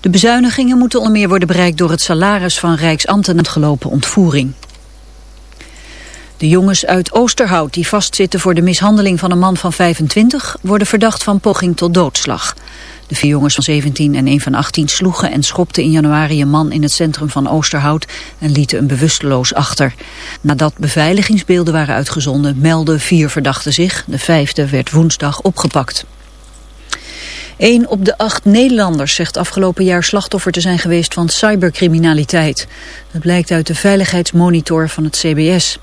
De bezuinigingen moeten onder meer worden bereikt door het salaris van rijksambtenaren gelopen ontvoering. De jongens uit Oosterhout die vastzitten voor de mishandeling van een man van 25 worden verdacht van poging tot doodslag. De vier jongens van 17 en een van 18 sloegen en schopten in januari een man in het centrum van Oosterhout en lieten een bewusteloos achter. Nadat beveiligingsbeelden waren uitgezonden melden vier verdachten zich. De vijfde werd woensdag opgepakt. Een op de acht Nederlanders zegt afgelopen jaar slachtoffer te zijn geweest van cybercriminaliteit. Dat blijkt uit de veiligheidsmonitor van het CBS.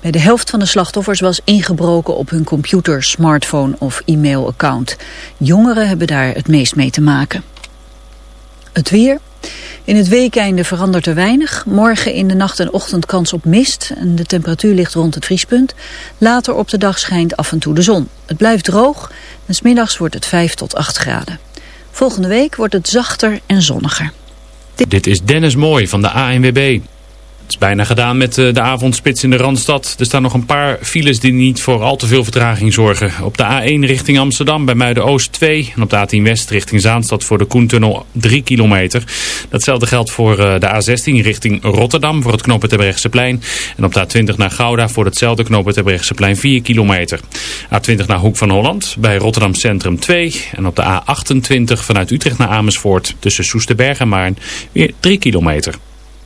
Bij de helft van de slachtoffers was ingebroken op hun computer, smartphone of e-mailaccount. Jongeren hebben daar het meest mee te maken. Het weer. In het weekeinde verandert er weinig. Morgen in de nacht en ochtend kans op mist en de temperatuur ligt rond het vriespunt. Later op de dag schijnt af en toe de zon. Het blijft droog en smiddags wordt het 5 tot 8 graden. Volgende week wordt het zachter en zonniger. Dit is Dennis Mooi van de ANWB. Het is bijna gedaan met eh, de avondspits in de Randstad. Er staan nog een paar files die niet voor al te veel vertraging zorgen. Op de A1 richting Amsterdam bij Muiden-Oost 2. En op de A10 West richting Zaanstad voor de Koentunnel 3 kilometer. Datzelfde geldt voor eh, de A16 richting Rotterdam voor het knooppunt plein. En op de A20 naar Gouda voor hetzelfde knooppunt plein 4 kilometer. A20 naar Hoek van Holland bij Rotterdam Centrum 2. En op de A28 vanuit Utrecht naar Amersfoort tussen Soesterberg en Maarn weer 3 kilometer.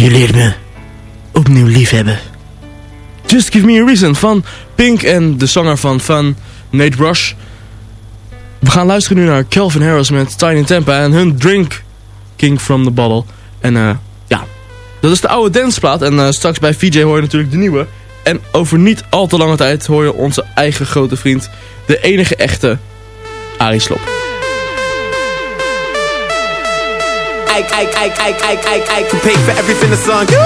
Je leert me opnieuw liefhebben. Just Give Me A Reason van Pink en de zanger van Fun, Nate Rush. We gaan luisteren nu naar Calvin Harris met Tiny Tampa en hun Drink King From The Bottle. En eh, ja, dat is de oude danceplaat en eh, straks bij VJ hoor je natuurlijk de nieuwe. En over niet al te lange tijd hoor je onze eigen grote vriend, de enige echte Arie Slop. I, I, I, I, I, I, I can pay for everything that's on you.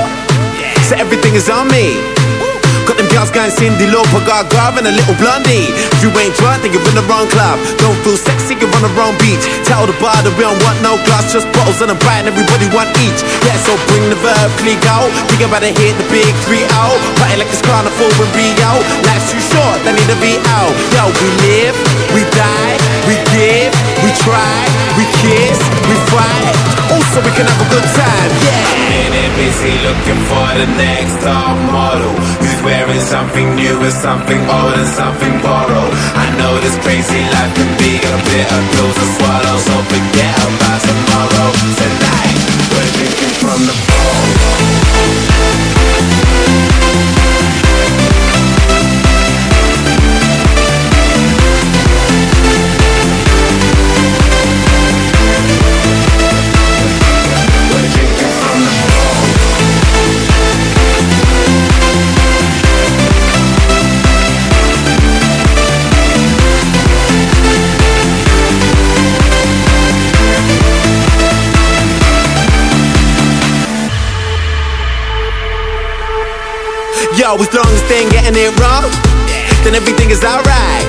So everything is on me. Got them girls going Cindy Lauper, Garv and a little blondie. If you ain't drunk, then you're in the wrong club. Don't feel sexy, you're on the wrong beach. Tell the bar that we don't want no glass, just bottles and a brand, everybody want each. Yeah, so bring the verb, click out. Think about to hit the big three out. Party like it's carnival in Rio. Life's too short, they need to be out. Yo, we live, we die, we give, we try, we kiss, we fight. Also, we can have a good time, yeah. Minute busy looking for the next top model Who's wearing something new and something old and something borrowed I know this crazy life can be a bit of pills to swallow So forget about tomorrow Tonight, we're drinking from the Yo, as long as they ain't getting it wrong, then everything is alright.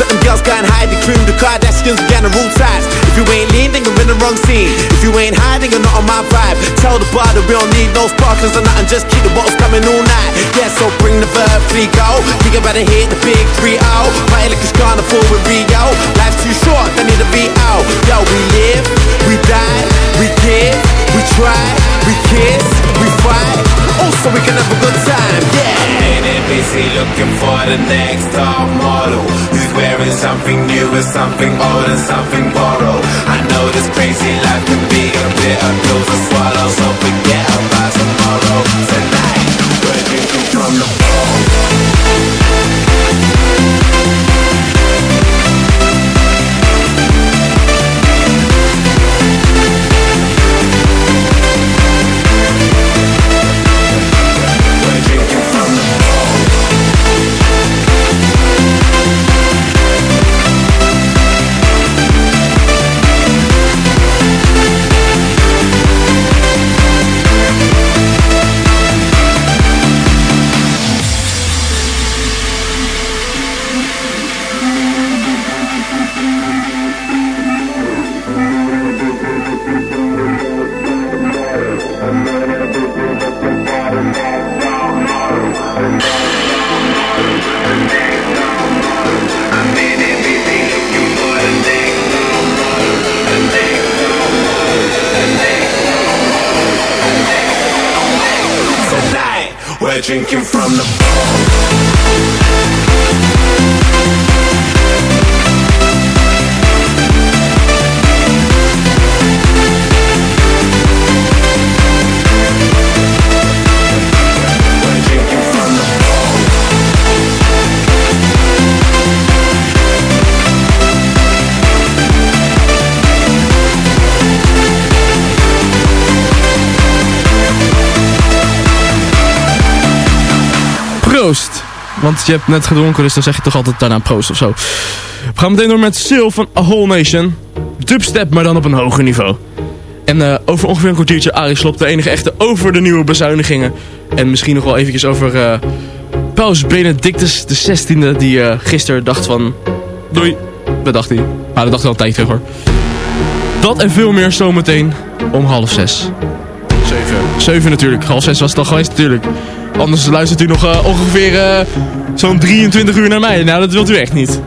Got them girls going hide, the cream, the Kardashians, began the rule ties. If you ain't lean, then you're in the wrong scene. If you ain't hiding, you're not on my vibe. Tell the bar that we don't need no sparklers or nothing, just keep the bottles coming all night. Yeah, so bring the verb, three go. Think about to hit the big three out. Party like it's carnival with Rio. Life's too short, they need to be out. Yo, we live, we die, we give, we try, we kiss, we fight. Also, we can have a good time, yeah. Minute busy looking for the next top model? Who's wearing something new and something old and something borrowed? I know this crazy life can be a bit of pills to swallow So forget about tomorrow. Tonight, we're drinking from? the Proost! Want je hebt net gedronken, dus dan zeg je toch altijd daarna proost of zo. We gaan meteen door met Sil van A Whole Nation. Dubstep, maar dan op een hoger niveau. En eh, over ongeveer een kwartiertje Arie Slop, de enige echte over de nieuwe bezuinigingen. En misschien nog wel eventjes over eh, Paus Benedictus XVI, die eh, gisteren dacht van... Doei, dat dacht hij. Maar dat dacht hij al een tijdje terug hoor. Dat en veel meer zometeen om half zes. Zeven. Zeven natuurlijk. Half zes was het al geweest natuurlijk. Anders luistert u nog eh, ongeveer eh, zo'n 23 uur naar mij. Nou, dat wilt u echt niet.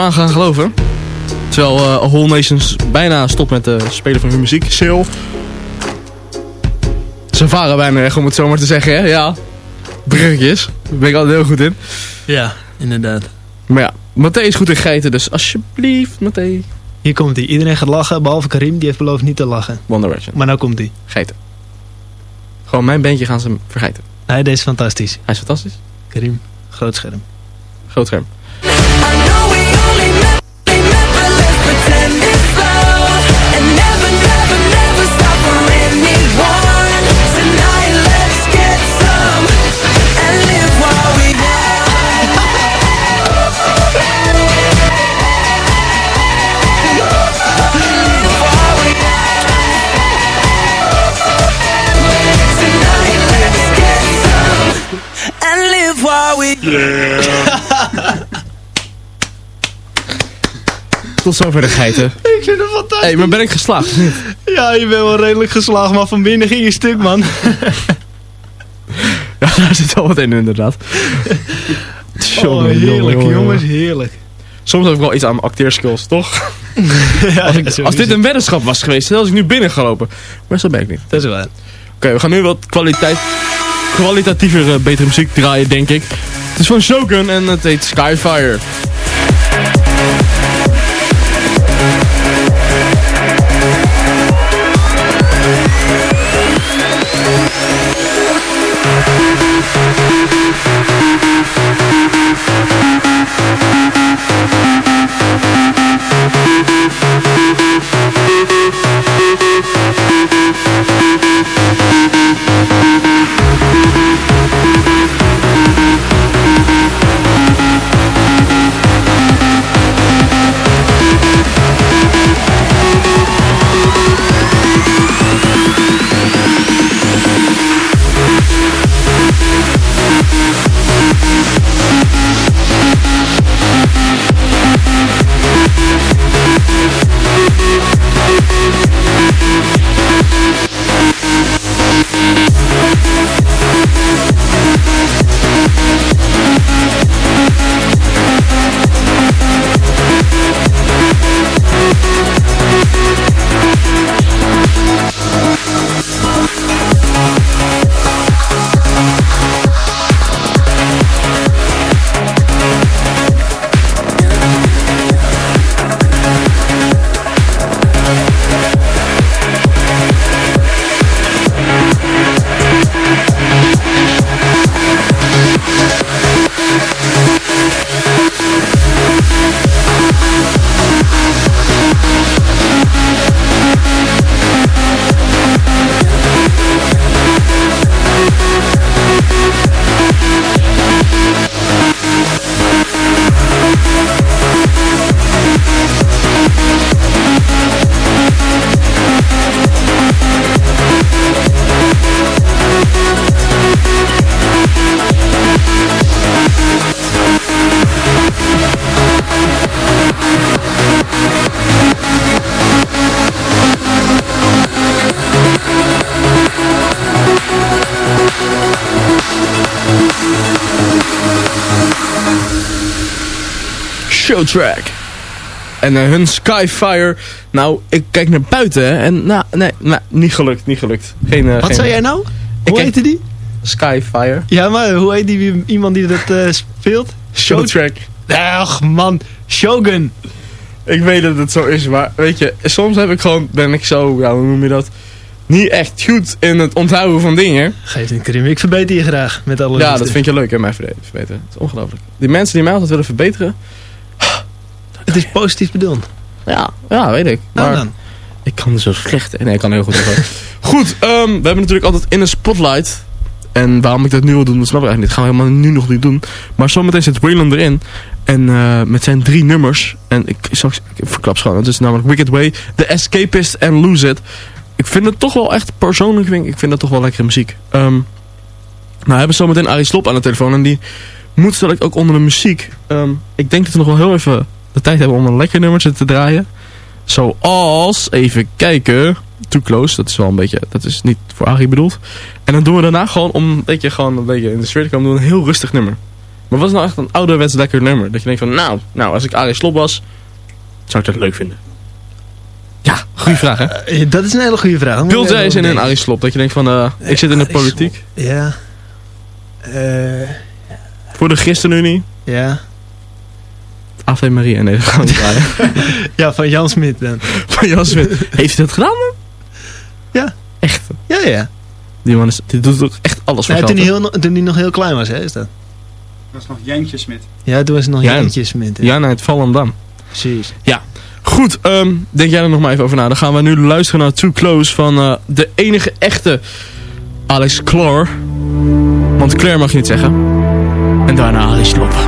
Aan gaan geloven. Terwijl eh A Whole Nations bijna stopt met het spelen van hun muziek. Sale. Ze varen bijna weg, om het zo maar te zeggen. Hè? Ja, bruggetjes. Daar ben ik altijd heel goed in. Ja, inderdaad. Maar ja, Matthé is goed in geiten, dus alsjeblieft, Matthé. Hier komt hij. Iedereen gaat lachen, behalve Karim. Die heeft beloofd niet te lachen. One Direction. Maar nou komt hij. Geiten. Gewoon mijn bandje gaan ze vergeten. Hij deze is fantastisch. Hij is fantastisch. Karim, groot scherm. Groot scherm. While we Tot zover de geiten. Ik vind het fantastisch. Hé, maar ben ik geslaagd? Ja, je bent wel redelijk geslagen, maar van binnen ging je stuk, man. Ja, daar zit wel wat in inderdaad. Oh, Jongen, heerlijk, jongen, jongen. jongens, heerlijk. Soms heb ik wel iets aan mijn acteerskills, toch? ja, als, ik- als dit een weddenschap was geweest, dan was ik nu binnengelopen. Maar zo ben ik niet. Dat is waar. Oké, we gaan nu wat kwaliteit, kwalitatiever, betere muziek draaien, denk ik. Het is van Shogun en het heet Skyfire. Showtrack. En eh, hun Skyfire. Nou, ik kijk naar buiten en nou, nee, nou, niet gelukt, niet gelukt. Geen, eh, Wat geen- zei jij nou? Ik Hoe heette die? Skyfire. Ja, maar hoe heet die iemand die dat eh, speelt? Showtrack. Ach man, Shogun. Ik weet dat het zo is, maar weet je, soms heb ik gewoon, ben ik zo, ja, hoe noem je dat? Niet echt goed in het onthouden van dingen. Geef een krim, ik verbeter je graag met alle Ja, liefde. dat vind je leuk, hè, mij verbe- verbeteren. Het is ongelooflijk. Die mensen die mij altijd willen verbeteren, Het is positief bedoeld. ja, ja, weet ik. Nou Maar dan. ik kan zo slecht. Nee, ik kan heel goed. goed, ehm, we hebben natuurlijk altijd in een spotlight. En waarom ik dat nu wil doen, dat snap ik eigenlijk niet. Dat gaan we helemaal nu nog niet doen. Maar zometeen zit Waylon erin. En eh, met zijn drie nummers. En ik, ik, zal, ik verklap ze gewoon. Het is namelijk Wicked Way, The Escapist en Lose It. Ik vind het toch wel echt persoonlijk. Vind ik, ik vind dat toch wel lekkere muziek. Ehm, nou, we hebben zometeen Arie Slop aan de telefoon. En die moet straks ook onder de muziek. Ehm, ik denk dat we nog wel heel even de tijd hebben om een lekker nummertje te draaien. Zoals, even kijken, Too Close, dat is wel een beetje, dat is niet voor Arie bedoeld. En dan doen we daarna gewoon, om een beetje, gewoon een beetje in de sfeer te komen, doen we een heel rustig nummer. Maar wat is nou echt een ouderwets lekker nummer? Dat je denkt van, nou, nou als ik Arie Slop was, zou ik dat leuk vinden. Ja, goede vraag hè. Eh, Dat is een hele goede vraag. Bill J is in een Arie Slop, dat je denkt van, eh, ik zit in de politiek. Ja. Eh, Voor de ChristenUnie, ja. Ave Maria, nee, dat gaan we draaien. Ja, van Jan Smit dan. Van Jan Smit. Heeft hij dat gedaan man? Ja. Echt? Ja, ja. Die man is, die doet ook echt alles voor Nee, geld, toen, hij heel, toen hij nog heel klein was, hè, is dat? Dat is nog Jantje Smit. Ja, toen was het nog Ja. Jantje Smit. hè. Ja, nee, het Volendam. Precies. Ja. Goed, ehm, denk jij er nog maar even over na. Dan gaan we nu luisteren naar Too Close van eh, de enige echte Alex Clare. Want Claire mag je niet zeggen. En daarna Alex Slop.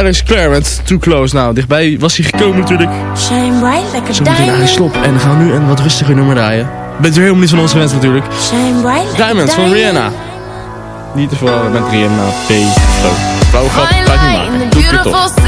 Alice Clare met Too Close. Nou, dichtbij was hij gekomen natuurlijk. Shine bright like a naar huis stop en gaan nu een wat rustiger nummer draaien. Bent weer helemaal niet van onze gewend natuurlijk. Shine bright Diamonds van Rihanna. Niet te verwarren met Rihanna P. Oh, Zo, vrouw grap, niet maken. Doe het toch.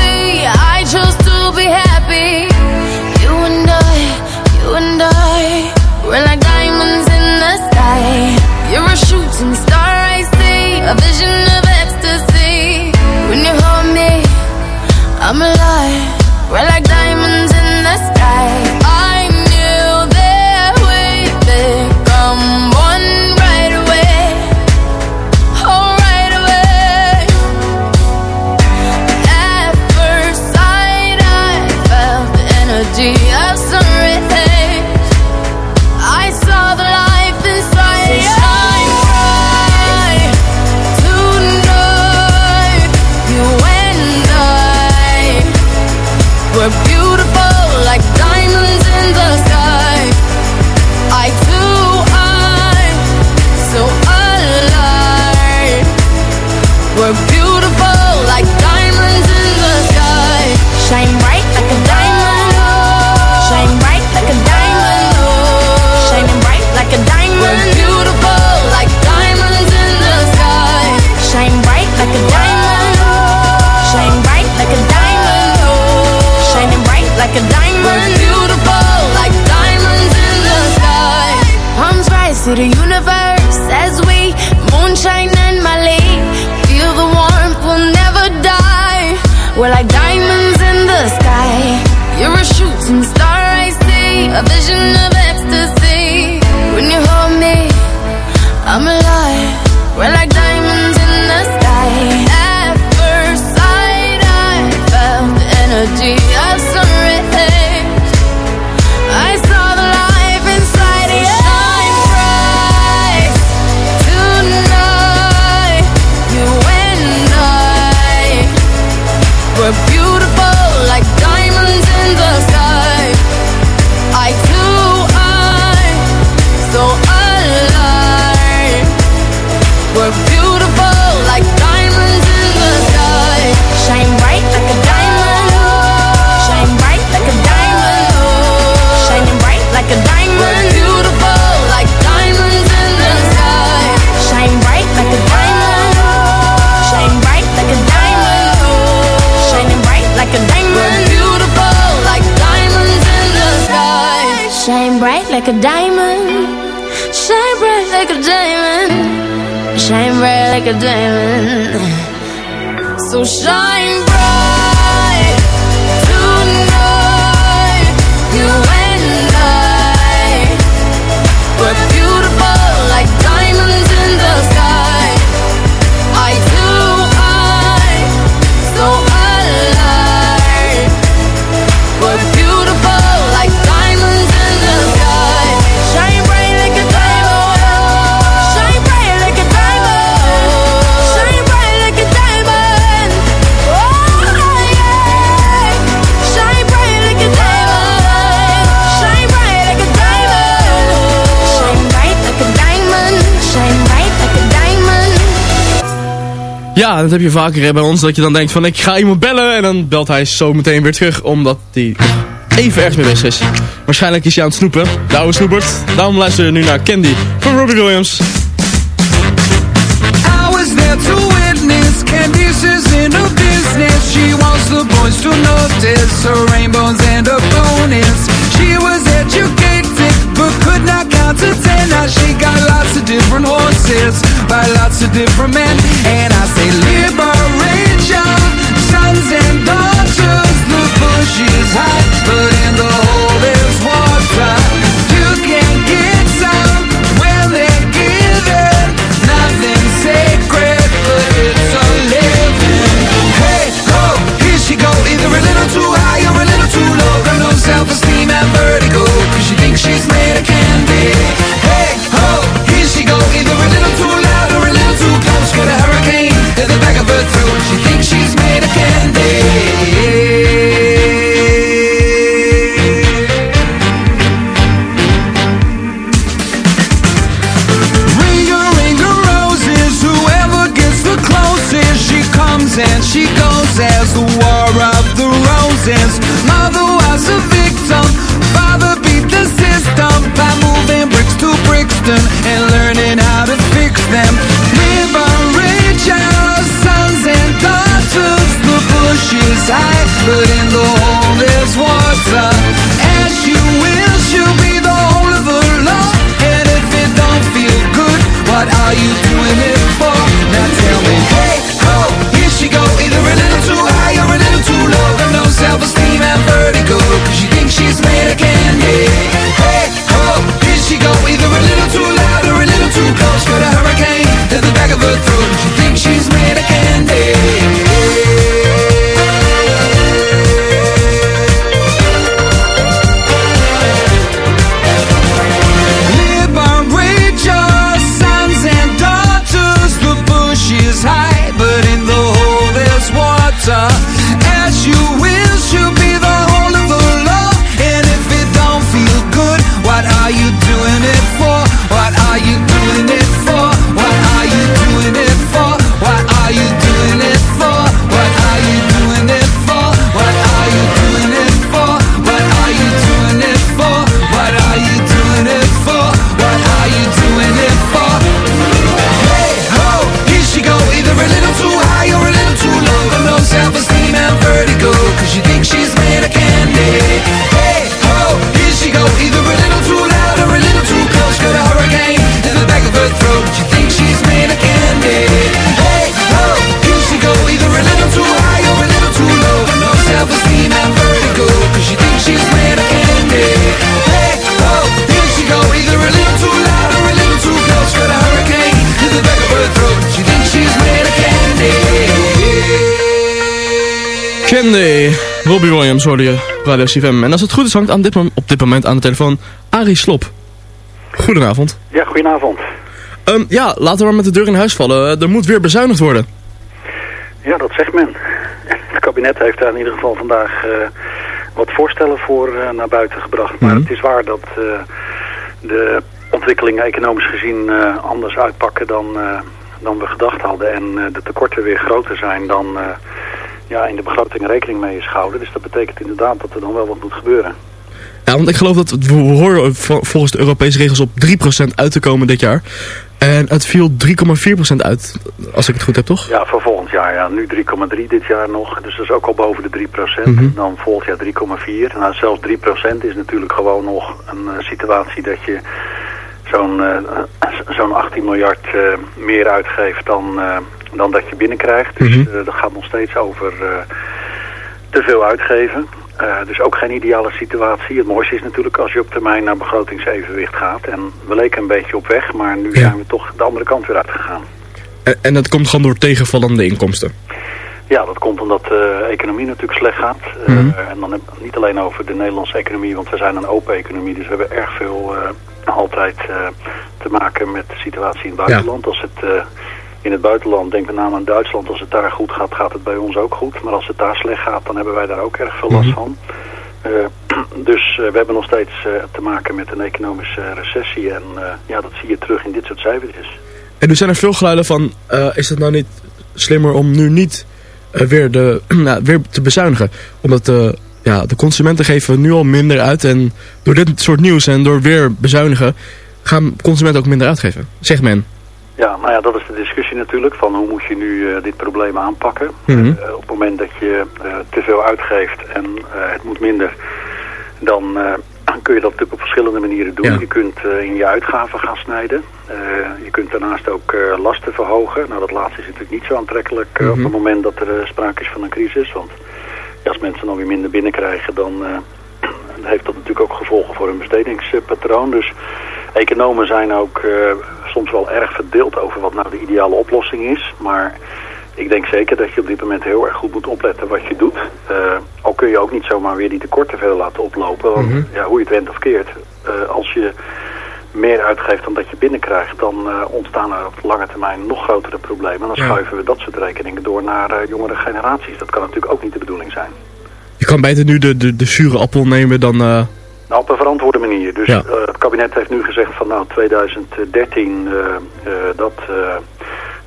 Dat heb je vaker bij ons. Dat je dan denkt van ik ga iemand bellen. En dan belt hij zo meteen weer terug. Omdat hij even ergens mee is. Waarschijnlijk is hij aan het snoepen. De oude snoepert. Daarom luister je nu naar Candy van Robbie Williams. She different horses by lots of different men. And I say, high, but in the hole there's water. As you Candy. Robbie Williams hoorde je Radio CFM. En als het goed is hangt aan dit, op dit moment aan de telefoon Arie Slop. Goedenavond. Ja, goedenavond. Ehm, ja, laten we maar met de deur in huis vallen. Eh, Er moet weer bezuinigd worden. Ja, dat zegt men. Het kabinet heeft daar in ieder geval vandaag eh, wat voorstellen voor eh, naar buiten gebracht. Maar het is waar dat de ontwikkelingen economisch gezien anders uitpakken dan, dan we gedacht hadden. En de tekorten weer groter zijn dan ja, in de begroting rekening mee is gehouden. Dus dat betekent inderdaad dat er dan wel wat moet gebeuren. Ja, want ik geloof dat we horen vo- volgens de Europese regels op 3% uit te komen dit jaar. En het viel 3,4% uit, als ik het goed heb, toch? Ja, voor volgend jaar. Ja. Nu 3,3 dit jaar nog. Dus dat is ook al boven de 3% Mhm. Dan volgend jaar 3,4. Nou, zelfs 3% is natuurlijk gewoon nog een eh, situatie dat je zo'n eh, zo'n 18 miljard eh, meer uitgeeft dan, dan dat je binnenkrijgt. Dus Mhm. eh, dat gaat nog steeds over eh, te veel uitgeven. Eh, dus ook geen ideale situatie. Het mooiste is natuurlijk als je op termijn naar begrotingsevenwicht gaat. En we leken een beetje op weg, maar nu zijn we toch de andere kant weer uitgegaan. En, en dat komt gewoon door tegenvallende inkomsten. Ja, dat komt omdat de economie natuurlijk slecht gaat. Eh, en dan heb ik het niet alleen over de Nederlandse economie, want we zijn een open economie. Dus we hebben erg veel altijd te maken met de situatie in het buitenland. Als het in het buitenland, denk met name aan Duitsland, als het daar goed gaat, gaat het bij ons ook goed. Maar als het daar slecht gaat, dan hebben wij daar ook erg veel last van. Eh, dus eh, we hebben nog steeds eh, te maken met een economische recessie. En ja, dat zie je terug in dit soort cijfertjes. En nu zijn er veel geluiden van, is het nou niet slimmer om nu niet weer, de, weer te bezuinigen? Omdat de, ja, de consumenten geven nu al minder uit en door dit soort nieuws en door weer bezuinigen gaan consumenten ook minder uitgeven, zegt men. Ja, nou ja, dat is de discussie natuurlijk van hoe moet je nu eh, dit probleem aanpakken. Mhm. Eh, op het moment dat je eh, te veel uitgeeft en het moet minder, dan kun je dat natuurlijk op verschillende manieren doen. Ja. Je kunt in je uitgaven gaan snijden. Je kunt daarnaast ook lasten verhogen. Nou, dat laatste is natuurlijk niet zo aantrekkelijk op Mhm. het moment dat er sprake is van een crisis. Want ja, als mensen dan weer minder binnenkrijgen, dan heeft dat natuurlijk ook gevolgen voor hun bestedingspatroon. Dus economen zijn ook soms wel erg verdeeld over wat nou de ideale oplossing is. Maar ik denk zeker dat je op dit moment heel erg goed moet opletten wat je doet. Eh, al kun je ook niet zomaar weer die tekorten veel laten oplopen. Want Mhm. ja, hoe je het went of keert, eh, als je meer uitgeeft dan dat je binnenkrijgt, dan eh, ontstaan er op lange termijn nog grotere problemen. En dan Ja. schuiven we dat soort rekeningen door naar jongere generaties. Dat kan natuurlijk ook niet de bedoeling zijn. Je kan beter nu de, de, de zure appel nemen dan... Nou, op een verantwoorde manier. Dus Ja. eh, het kabinet heeft nu gezegd van nou 2013 eh, eh, dat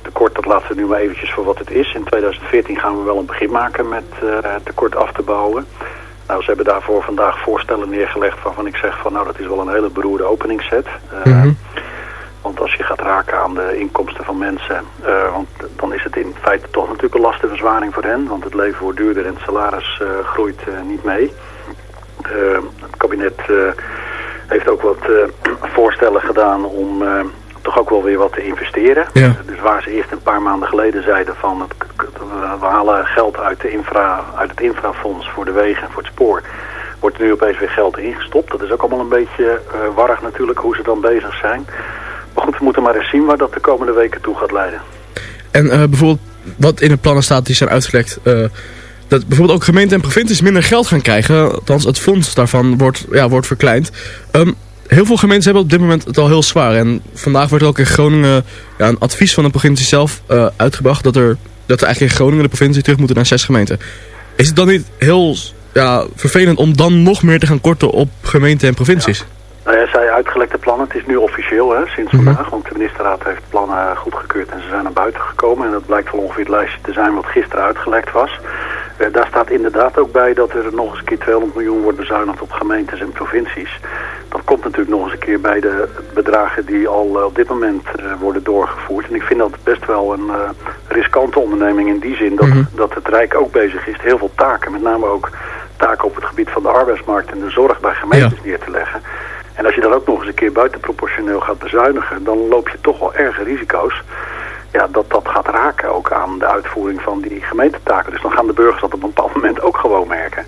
tekort, dat laten we nu maar eventjes voor wat het is. In 2014 gaan we wel een begin maken met het tekort af te bouwen. Nou, ze hebben daarvoor vandaag voorstellen neergelegd waarvan ik zeg van nou dat is wel een hele beroerde openingsset. Eh, Want als je gaat raken aan de inkomsten van mensen, want dan is het in feite toch natuurlijk een lastenverzwaring voor hen. Want het leven wordt duurder en het salaris groeit niet mee. Eh, het kabinet eh, heeft ook wat eh, voorstellen gedaan om toch ook wel weer wat te investeren. Ja. Dus waar ze eerst een paar maanden geleden zeiden van het, we halen geld uit, de infra, uit het infrafonds voor de wegen en voor het spoor. Wordt er nu opeens weer geld ingestopt. Dat is ook allemaal een beetje warrig natuurlijk hoe ze dan bezig zijn. Maar goed, we moeten maar eens zien waar dat de komende weken toe gaat leiden. En bijvoorbeeld wat in de plannen staat die zijn uitgelekt... eh, dat bijvoorbeeld ook gemeenten en provincies minder geld gaan krijgen. Althans, het fonds daarvan wordt, ja, wordt verkleind. Ehm, heel veel gemeenten hebben op dit moment het al heel zwaar. En vandaag wordt ook in Groningen ja, een advies van de provincie zelf eh, uitgebracht... Dat er, dat er eigenlijk in Groningen de provincie terug moeten naar zes gemeenten. Is het dan niet heel ja, vervelend om dan nog meer te gaan korten op gemeenten en provincies? Nou ja, zij uitgelekte plannen. Het is nu officieel hè, sinds vandaag, want de ministerraad heeft plannen goedgekeurd en ze zijn naar buiten gekomen. En dat blijkt wel ongeveer het lijstje te zijn wat gisteren uitgelekt was. Eh, daar staat inderdaad ook bij dat er nog eens een keer 200 miljoen wordt bezuinigd op gemeentes en provincies. Dat komt natuurlijk nog eens een keer bij de bedragen die al eh, op dit moment eh, worden doorgevoerd. En ik vind dat best wel een riskante onderneming in die zin dat, dat het Rijk ook bezig is heel veel taken, met name ook taken op het gebied van de arbeidsmarkt en de zorg bij gemeentes neer te leggen. En als je dan ook nog eens een keer buitenproportioneel gaat bezuinigen, dan loop je toch wel erge risico's. Ja, dat dat gaat raken ook aan de uitvoering van die gemeentetaken. Dus dan gaan de burgers dat op een bepaald moment ook gewoon merken.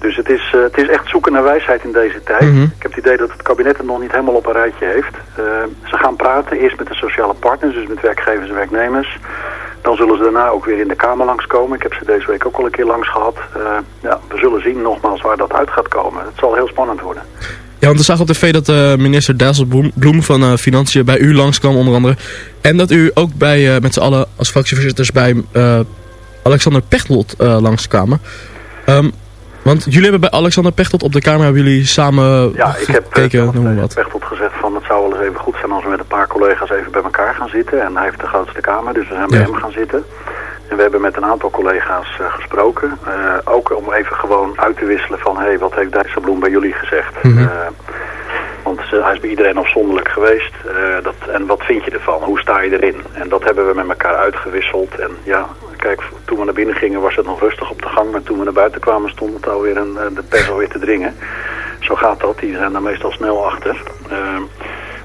Dus het is, eh, het is echt zoeken naar wijsheid in deze tijd. Ik heb het idee dat het kabinet het nog niet helemaal op een rijtje heeft. Eh, ze gaan praten, eerst met de sociale partners, dus met werkgevers en werknemers. Dan zullen ze daarna ook weer in de Kamer langskomen. Ik heb ze deze week ook al een keer langs gehad. Eh, ja, we zullen zien nogmaals waar dat uit gaat komen. Het zal heel spannend worden. Ja, want we zagen op tv dat eh, minister Dijsselbloem van eh, Financiën bij u langskwam onder andere. En dat u ook bij, eh, met z'n allen als fractievoorzitters bij Alexander Pechtold langskwamen. Ehm, want jullie hebben bij Alexander Pechtold op de Kamer hebben jullie samen Ja, ik heb gekeken, noem wat. Pechtold gezegd van het zou wel eens even goed zijn als we met een paar collega's even bij elkaar gaan zitten. En hij heeft de grootste kamer, dus we zijn bij Ja. hem gaan zitten. En we hebben met een aantal collega's eh, gesproken. Eh, ook om even gewoon uit te wisselen van, hé, hey, wat heeft Dijsselbloem bij jullie gezegd? Eh, want hij is bij iedereen afzonderlijk geweest. Dat, en wat vind je ervan? Hoe sta je erin? En dat hebben we met elkaar uitgewisseld. En ja, kijk, toen we naar binnen gingen was het nog rustig op de gang. Maar toen we naar buiten kwamen stond het alweer een, de pers alweer te dringen. Zo gaat dat. Die zijn daar meestal snel achter.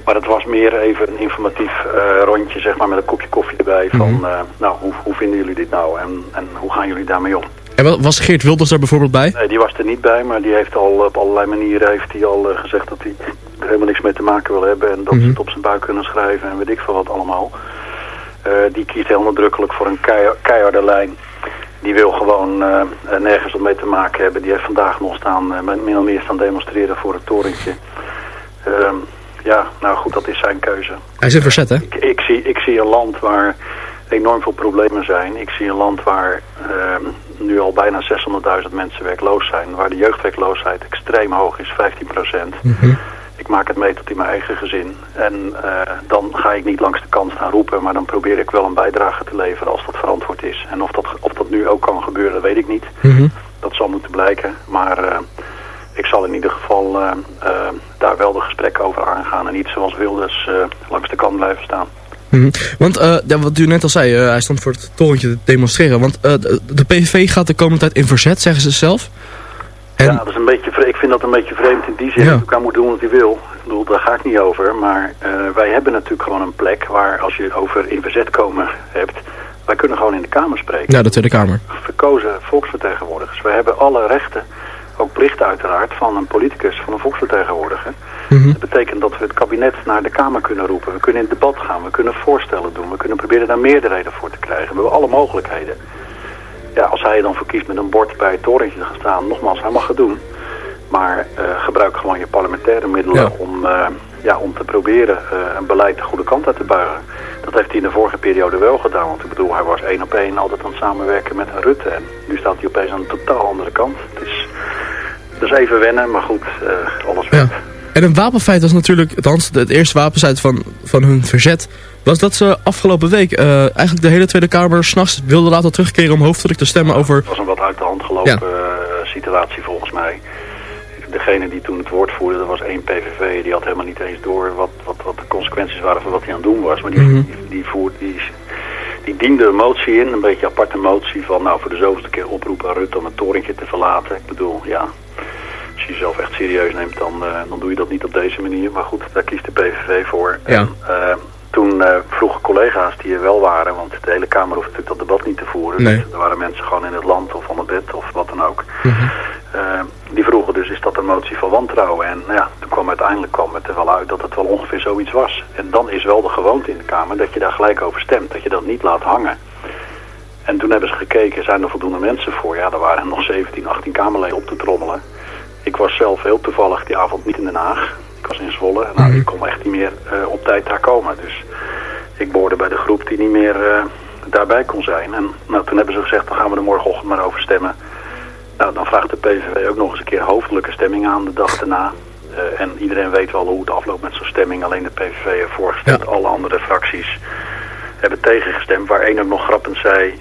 Maar het was meer even een informatief eh, rondje, zeg maar, met een kopje koffie erbij. Van, eh, nou, hoe, hoe vinden jullie dit nou? En, en hoe gaan jullie daarmee om? En wa- was Geert Wilders daar bijvoorbeeld bij? Nee, die was er niet bij, maar die heeft al op allerlei manieren heeft hij al eh, gezegd dat hij er helemaal niks mee te maken wil hebben. En dat ze het op zijn buik kunnen schrijven en weet ik veel wat allemaal. Die kiest heel nadrukkelijk voor een keihard- keiharde lijn. Die wil gewoon nergens wat mee te maken hebben. Die heeft vandaag nog staan, met min of meer staan demonstreren voor het torentje. Ja, nou goed, dat is zijn keuze. Hij in verzet, hè? Ik, ik, zie, ik zie een land waar enorm veel problemen zijn. Ik zie een land waar ehm, nu al bijna 600.000 mensen werkloos zijn. Waar de jeugdwerkloosheid extreem hoog is, 15% Ik maak het mee tot in mijn eigen gezin. En eh, dan ga ik niet langs de kant staan roepen, maar dan probeer ik wel een bijdrage te leveren als dat verantwoord is. En of dat, of dat nu ook kan gebeuren, weet ik niet. Dat zal moeten blijken. Maar eh, ik zal in ieder geval eh, eh, daar wel de gesprekken over aangaan. En niet zoals Wilders eh, langs de kant blijven staan. Mhm. Want ja, wat u net al zei, hij stond voor het torentje te demonstreren. Want de, PVV gaat de komende tijd in verzet, zeggen ze zelf. Ja, dat is een beetje, vre- ik vind dat een beetje vreemd in die zin. Ja. Dat elkaar moet doen wat hij wil. Ik bedoel, daar ga ik niet over. Maar wij hebben natuurlijk gewoon een plek waar als je over in verzet komen hebt... wij kunnen gewoon in de Kamer spreken. Ja, de Tweede Kamer. Verkozen volksvertegenwoordigers. Wij hebben alle rechten, ook plichten uiteraard, van een politicus, van een volksvertegenwoordiger. Dat betekent dat we het kabinet naar de Kamer kunnen roepen. We kunnen in debat gaan, we kunnen voorstellen doen. We kunnen proberen daar meerderheden voor te krijgen. We hebben alle mogelijkheden. Ja, als hij dan voor kiest met een bord bij het torentje te gaan staan, nogmaals, hij mag het doen. Maar eh, gebruik gewoon je parlementaire middelen om, eh, ja, om te proberen eh, een beleid de goede kant uit te buigen. Dat heeft hij in de vorige periode wel gedaan. Want ik bedoel, hij was één op één altijd aan het samenwerken met Rutte. En nu staat hij opeens aan een totaal andere kant. Het is, is even wennen, maar goed, eh, alles werkt. En een wapenfeit was natuurlijk, althans het eerste wapenfeit van, van hun verzet, was dat ze afgelopen week eh, eigenlijk de hele Tweede Kamer s'nachts wilde laten terugkeren om hoofdelijk te stemmen over... Het was een wat uit de hand gelopen situatie volgens mij. Degene die toen het woord voerde, dat was één PVV, die had helemaal niet eens door wat, wat, wat de consequenties waren van wat hij aan het doen was. Maar die, Mhm. die, die, die, die diende een motie in, een beetje aparte motie van nou voor de zoveelste keer oproepen aan Rutte om het torentje te verlaten. Ik bedoel, ja, als je jezelf echt serieus neemt, dan, eh, dan doe je dat niet op deze manier. Maar goed, daar kiest de PVV voor. Ja. En, eh, toen eh, vroegen collega's die er wel waren, want de hele Kamer hoeft natuurlijk dat debat niet te voeren. Nee. Dus er waren mensen gewoon in het land of aan het bed of wat dan ook. Eh, die vroegen dus, is dat een motie van wantrouwen? En nou ja, toen kwam uiteindelijk kwam het er wel uit dat het wel ongeveer zoiets was. En dan is wel de gewoonte in de Kamer dat je daar gelijk over stemt, dat je dat niet laat hangen. En toen hebben ze gekeken, zijn er voldoende mensen voor? Ja, er waren nog 17, 18 Kamerleden op te trommelen. Ik was zelf heel toevallig die avond niet in Den Haag. Was in Zwolle en nou, ik kon echt niet meer eh, op tijd daar komen. Dus ik behoorde bij de groep die niet meer eh, daarbij kon zijn. En nou, toen hebben ze gezegd, dan gaan we er morgenochtend maar over stemmen. Nou, dan vraagt de PVV ook nog eens een keer hoofdelijke stemming aan de dag daarna. Eh, en iedereen weet wel hoe het afloopt met zo'n stemming. Alleen de PVV heeft voorgestemd. Alle andere fracties hebben tegengestemd. Waar één ook nog grappend zei...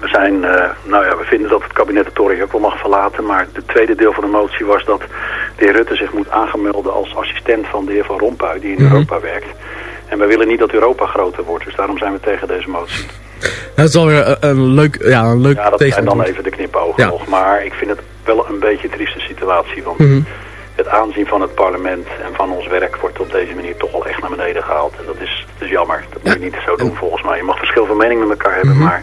we zijn, eh, nou ja, we vinden dat het kabinet de toren ook wel mag verlaten. Maar het tweede deel van de motie was dat de heer Rutte zich moet aangemelden als assistent van de heer Van Rompuy, die in Mhm. Europa werkt. En wij willen niet dat Europa groter wordt, dus daarom zijn we tegen deze motie. Dat is wel weer een, leuk, ja, een leuk Ja, dat zijn dan even de knipogen Ja. nog. Maar ik vind het wel een beetje een trieste situatie. Want Mhm. het aanzien van het parlement en van ons werk wordt op deze manier toch wel echt naar beneden gehaald. En dat is, dat is jammer. Dat moet je niet zo doen volgens mij. Je mag verschil van mening met elkaar hebben, Mhm. maar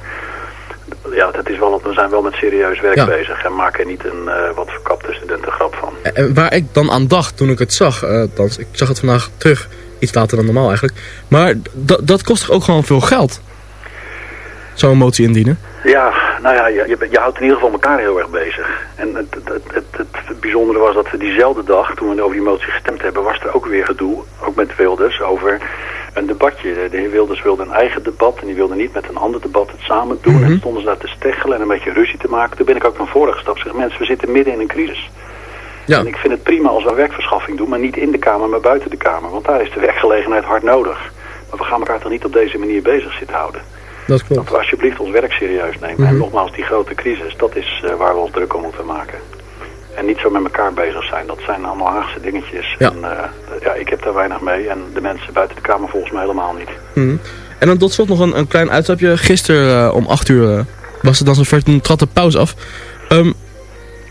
ja, het is wel, we zijn wel met serieus werk Ja. bezig. En maken er niet een eh, wat verkapte studentengrap van. En waar ik dan aan dacht toen ik het zag, eh, althans, ik zag het vandaag terug, iets later dan normaal eigenlijk. Maar dat- dat kost toch ook gewoon veel geld? Zo'n motie indienen? Ja, nou ja, je, je, je houdt in ieder geval elkaar heel erg bezig. En het, het, het, het bijzondere was dat we diezelfde dag, toen we over die motie gestemd hebben, was er ook weer gedoe, ook met Wilders, over een debatje. De, heer Wilders wilde een eigen debat en die wilde niet met een ander debat het samen doen. En stonden ze daar te steggelen en een beetje ruzie te maken. Toen ben ik ook naar voren gestapt. Zeg, mensen, we zitten midden in een crisis. Ja. En ik vind het prima als we werkverschaffing doen, maar niet in de Kamer, maar buiten de Kamer. Want daar is de werkgelegenheid hard nodig. Maar we gaan elkaar toch niet op deze manier bezig zitten houden. Dat klopt. Dat we alsjeblieft ons werk serieus nemen. Mhm. En nogmaals, die grote crisis, dat is eh, waar we ons druk om moeten maken. En niet zo met elkaar bezig zijn. Dat zijn allemaal Haagse dingetjes. Ja. En, eh, ja, ik heb daar weinig mee. En de mensen buiten de Kamer volgens mij helemaal niet. Mhm. En dan tot slot nog een, een klein uitstapje. Gisteren eh, om 8 uur eh, was het dan zover, toen trad de pauze af. Ehm,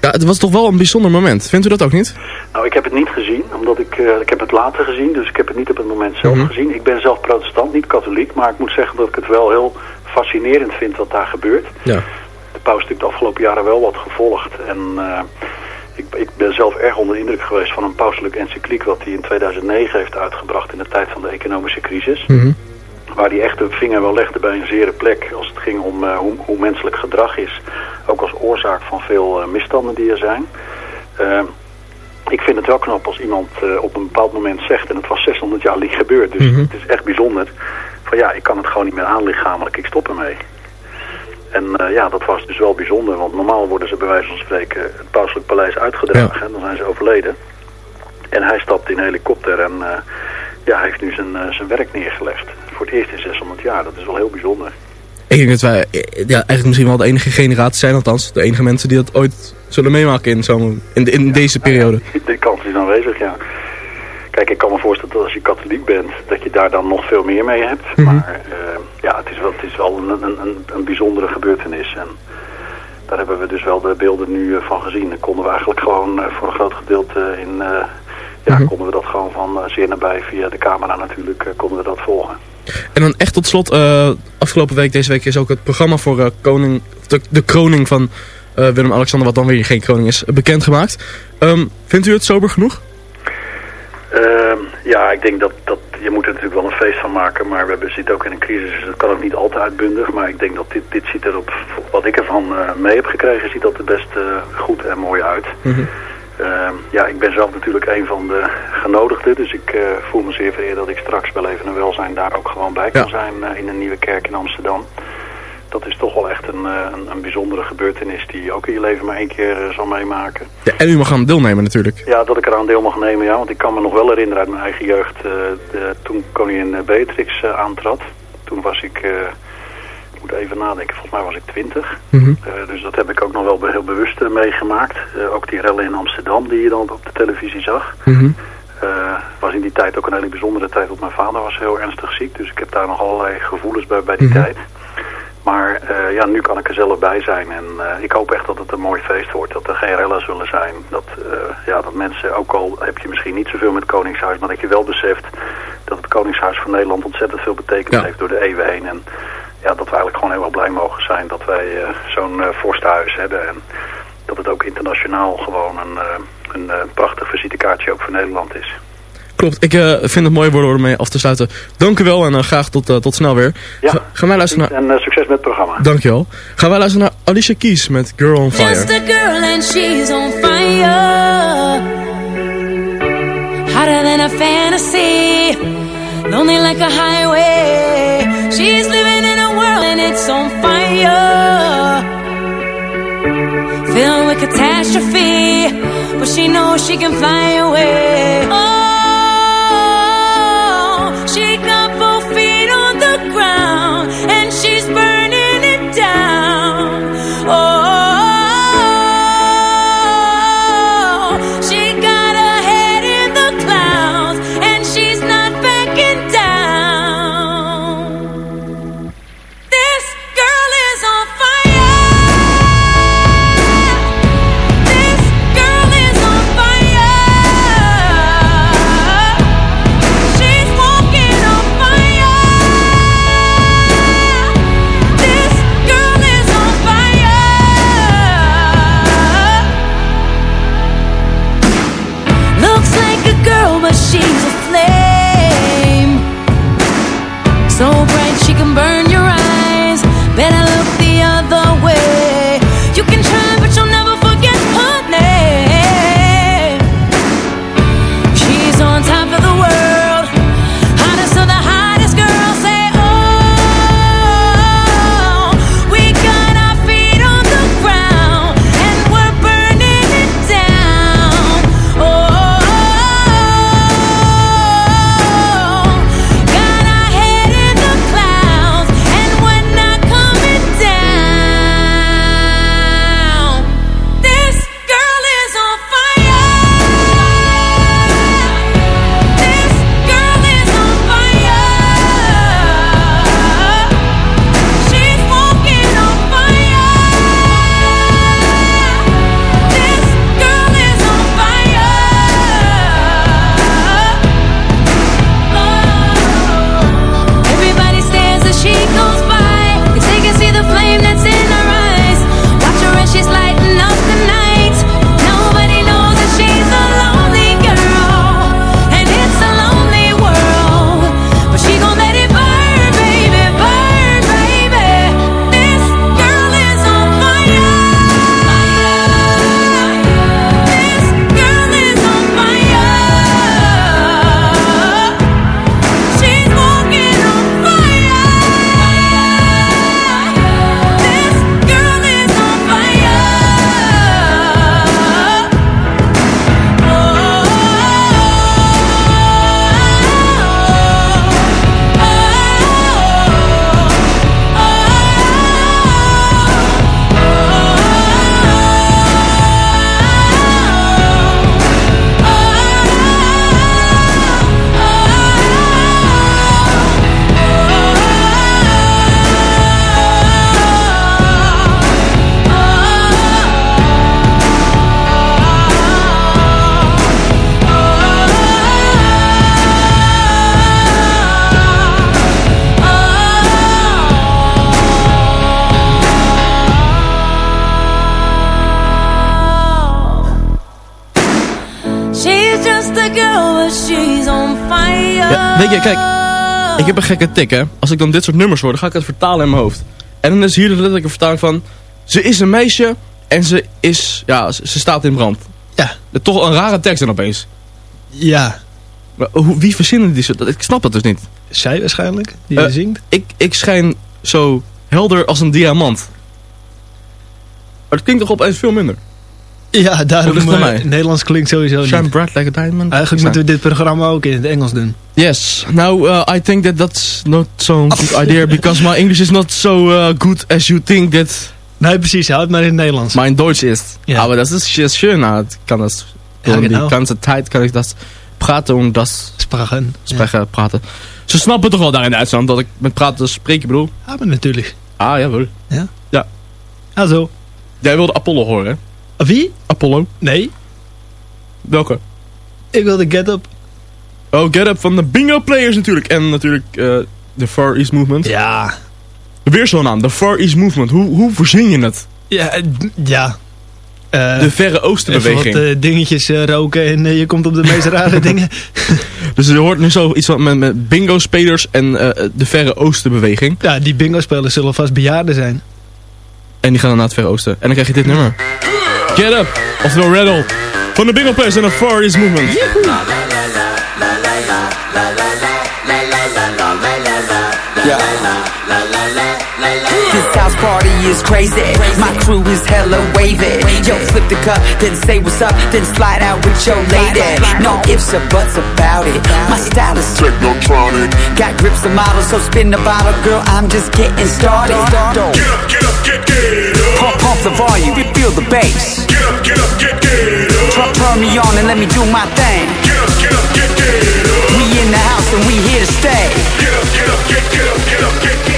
ja, het was toch wel een bijzonder moment. Vindt u dat ook niet? Nou, ik heb het niet gezien, omdat ik, ik heb het later gezien, dus ik heb het niet op het moment zelf Mhm. gezien. Ik ben zelf protestant, niet katholiek, maar ik moet zeggen dat ik het wel heel fascinerend vind wat daar gebeurt. Ja. De paus heeft natuurlijk de afgelopen jaren wel wat gevolgd en ik, ik ben zelf erg onder de indruk geweest van een pauselijk encycliek wat hij in 2009 heeft uitgebracht in de tijd van de economische crisis. Waar hij echt de vinger wel legde bij een zere plek als het ging om eh, hoe, hoe menselijk gedrag is. Ook als oorzaak van veel eh, misstanden die er zijn. Eh, ik vind het wel knap als iemand eh, op een bepaald moment zegt, en het was 600 jaar niet gebeurd, dus Mhm. het is echt bijzonder, van ja, ik kan het gewoon niet meer aanlichamelijk, ik stop ermee. En eh, ja, dat was dus wel bijzonder, want normaal worden ze bij wijze van spreken het pauselijk paleis uitgedragen en dan zijn ze overleden. En hij stapt in een helikopter en eh, ja, hij heeft nu zijn, eh, zijn werk neergelegd. Voor het eerst in 600 jaar, dat is wel heel bijzonder. Ik denk dat wij ja, eigenlijk misschien wel de enige generatie zijn, althans de enige mensen die dat ooit zullen meemaken in, zo'n in, in deze periode. Die kans is aanwezig, ja. Kijk, ik kan me voorstellen dat als je katholiek bent, dat je daar dan nog veel meer mee hebt. Maar eh, ja, het is wel, het is wel een, een, een, bijzondere gebeurtenis. En daar hebben we dus wel de beelden nu eh, van gezien. Dan konden we eigenlijk gewoon eh, voor een groot gedeelte in... ja, konden we dat gewoon van zeer nabij via de camera natuurlijk, konden we dat volgen. En dan echt tot slot, afgelopen week, deze week is ook het programma voor koning, de, de kroning van Willem-Alexander, wat dan weer geen kroning is, bekendgemaakt. Ehm vindt u het sober genoeg? Ja, ik denk dat, dat je moet er natuurlijk wel een feest van maken, maar we hebben, zitten ook in een crisis, dus dat kan ook niet altijd uitbundig. Maar ik denk dat dit, dit ziet er op, wat ik ervan eh, mee heb gekregen, ziet dat er best eh, goed en mooi uit. Ehm, ja, ik ben zelf natuurlijk een van de genodigden, dus ik eh, voel me zeer vereerd dat ik straks bij Leven en Welzijn daar ook gewoon bij kan Ja. zijn in een nieuwe kerk in Amsterdam. Dat is toch wel echt een, eh, een, een bijzondere gebeurtenis die je ook in je leven maar één keer eh, zal meemaken. Ja, en u mag aan deelnemen natuurlijk. Ja, dat ik eraan deel mag nemen, ja. Want ik kan me nog wel herinneren uit mijn eigen jeugd, eh, de, toen koningin Beatrix aantrad. Toen was ik, ik moet even nadenken, volgens mij was ik twintig. Mhm. Dus dat heb ik ook nog wel heel bewust meegemaakt. Ook die rellen in Amsterdam die je dan op de televisie zag. Eh, was in die tijd ook een hele bijzondere tijd, want mijn vader was heel ernstig ziek. Dus ik heb daar nog allerlei gevoelens bij, bij die Mhm. tijd. Maar eh, ja, nu kan ik er zelf bij zijn. En eh, ik hoop echt dat het een mooi feest wordt. Dat er geen rellen zullen zijn. Dat, eh, ja, dat mensen, ook al heb je misschien niet zoveel met Koningshuis... maar dat je wel beseft dat het Koningshuis voor Nederland ontzettend veel betekenis Ja. heeft door de eeuwen heen. En ja, dat we eigenlijk gewoon heel erg blij mogen zijn dat wij zo'n vorstenhuis hebben. En dat het ook internationaal gewoon een, een prachtig visitekaartje ook voor Nederland is. Klopt, ik eh, vind het mooi woorden om ermee af te sluiten. Dank u wel en eh, graag tot, eh, tot snel weer. Ja. Ga- gaan wij luisteren naar... En succes met het programma. Dank je wel. Gaan wij luisteren naar Alicia Keys met Girl on Fire. Just a girl and she's on fire. Hotter than a fantasy. Lonely like a highway. She's living in a world and it's on fire. Filled with catastrophe. But she knows she can fly away. Oh, heb een gekke tik, hè. Als ik dan dit soort nummers hoor, dan ga ik het vertalen in mijn hoofd. En dan is hier de letterlijke vertaling van... Ze is een meisje en ze is... Ja, ze, ze staat in brand. Ja. Toch een rare tekst dan opeens. Ja. Maar hoe, wie verzinnen die zo? dat- Ik snap dat dus niet. Zij waarschijnlijk, die je zingt. Ik, ik schijn zo helder als een diamant. Maar het klinkt toch opeens veel minder. Ja, daarom eh, mij? Nederlands klinkt sowieso Shine niet. bright like a diamond. Eigenlijk moeten we dit programma ook in het Engels doen. Yes. Now, uh, I think that that's not so good idea because my English is not so uh, good as you think that. Nee, precies. Houd maar in het Nederlands. Mein Deutsch ist. Ja. Aber das ist sehr schön. Ich kann das Ja, die genau. ganze Zeit kann ich das praten und das Sprachen. praten. Ze snappen toch wel daar in Duitsland dat ik met praten spreken bedoel? Ja, maar natuurlijk. Ah, jawel. Ja? Ja. Also. Jij wilde Apollo horen, hè? Wie? Apollo. Nee. Welke? Ik wilde Get Up. Oh, Get Up van de Bingo Players natuurlijk. En natuurlijk eh, de Far East Movement. Ja. Weer zo'n naam, de Far East Movement. Hoe, hoe verzin je het? Ja. eh, ja. Eh, de Verre Oostenbeweging. Even wat dingetjes roken en je komt op de meest rare dingen. Dus je hoort nu zo iets van met, met bingo-spelers en de Verre Oostenbeweging. Ja, die bingo-spelers zullen vast bejaarden zijn. En die gaan dan naar het Verre Oosten. En dan krijg je dit nummer. Get Up, oftewel Rattle. Van de Bingo Players en de Far East Movement. This house party is crazy. My crew is hella wavy. Yo, flip the cup, then say what's up, then slide out with your lady. No ifs or buts about it. My style is technotronic. Got grips and models, so spin the bottle, girl. I'm just getting started. Get up, get up, get, get Pump, pump the volume, feel the bass. Get up, get up, get, get up. Turn, turn me on and let me do my thing. Get up, get up, get, get up. We in the house and we here to stay. Get up, get up, get, get up, get up, get, get,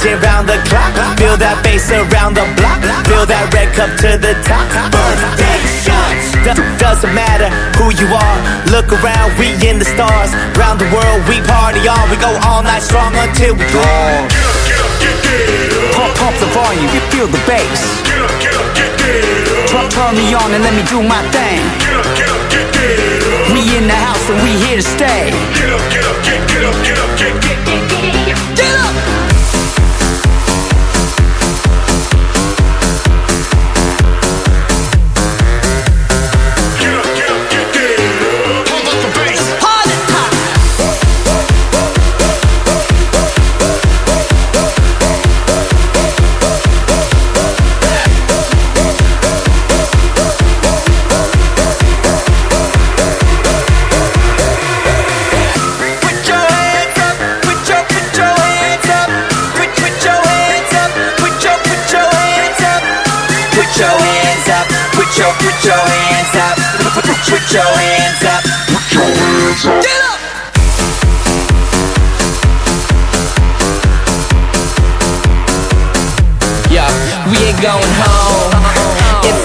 raging round the clock. Feel that bass around the block. Feel that red cup to the top. Birthday shots. Do- doesn't matter who you are. Look around, we in the stars. Round the world, we party on. We go all night strong until we go. Pump, pump the volume, you feel the bass. Get up, get up, get get Turn, turn me on and let me do my thing. Get up, get up, get up. We in the house and we here to stay. Get up, get up, get, get up, get up, get, get, get, get, get, get up.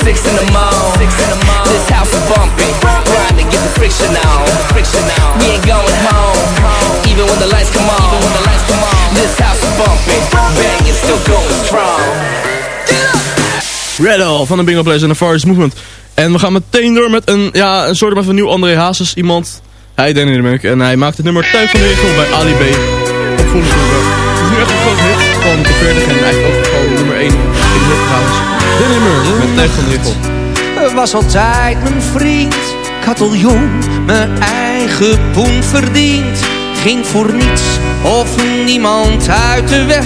Six in the morning. This house is bumping. Trying to get the friction on. We ain't going home. Even when the lights come on. This house is bumping. Bang, it's still going strong. Rattle van de Bingo Players en de Far East Movement. En we gaan meteen door met een, ja, een soort van nieuw André Hazes. Iemand, hij Danny de Munk. En hij maakt het nummer Tuin van de Regel bij Ali B. Opvoeding Het is nu echt een groot hit. Gewoon te verder en eigenlijk ook gewoon nummer 1 in de. Danny met van Regel. was altijd mijn vriend. Ik had al jong mijn eigen poen verdiend. Ging voor niets of niemand uit de weg.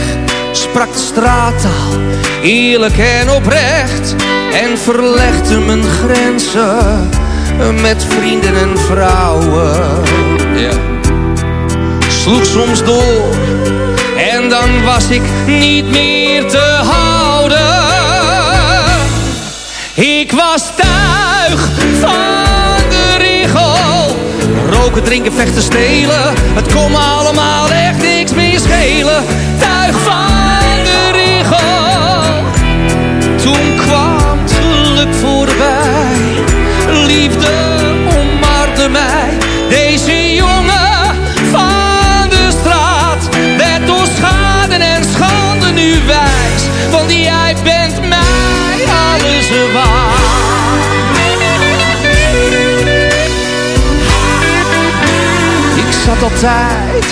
Sprak de straattaal eerlijk en oprecht. En verlegde mijn grenzen met vrienden en vrouwen. Ja. Sloeg soms door en dan was ik niet meer te houden. Was tuig van de regel. Roken, drinken, vechten, stelen. Het kon allemaal echt niks meer schelen. Tuig van de regel. Toen kwam het geluk voorbij. Liefde omarmde mij. Dacht altijd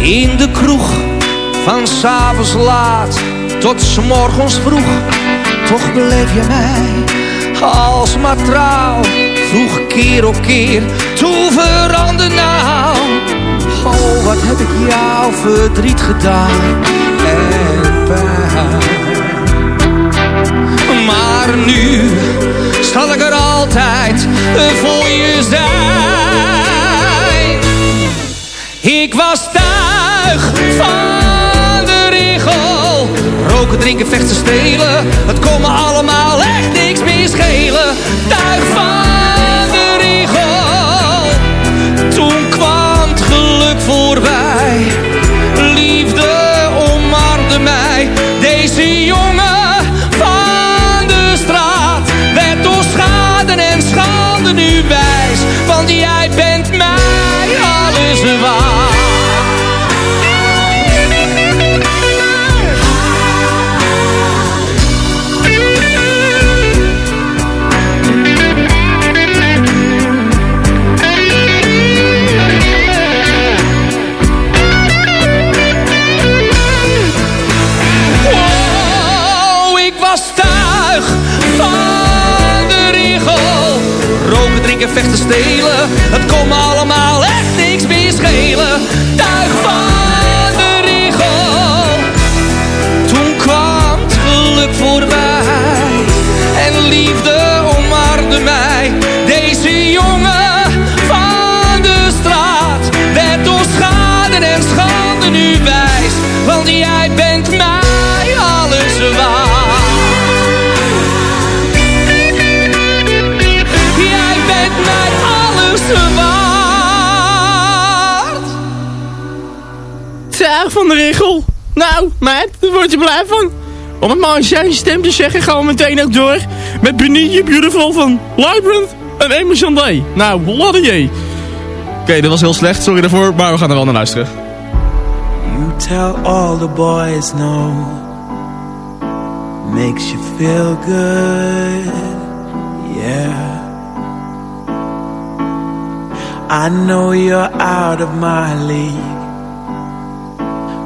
in de kroeg van s'avonds laat tot s morgens vroeg. Toch bleef je mij als maar trouw. Vroeg keer op keer, toe verander nou. Oh, wat heb ik jou verdriet gedaan en pijn. Maar nu zal ik er altijd voor je zijn. Ik was tuig van de regel. Roken, drinken, vechten, stelen. Het kon me allemaal echt niks meer schelen. Tuig van de regel. Toen kwam het geluk voorbij. Vechten, stelen. Word van. Om het maar in zijn stem te zeggen, gaan we meteen ook door met Beneath Beautiful van Labyrinth en Emerson Day. Nou, lodde Oké, dat was heel slecht, sorry daarvoor, maar we gaan er wel naar luisteren. You tell all the boys no Makes you feel good Yeah I know you're out of my league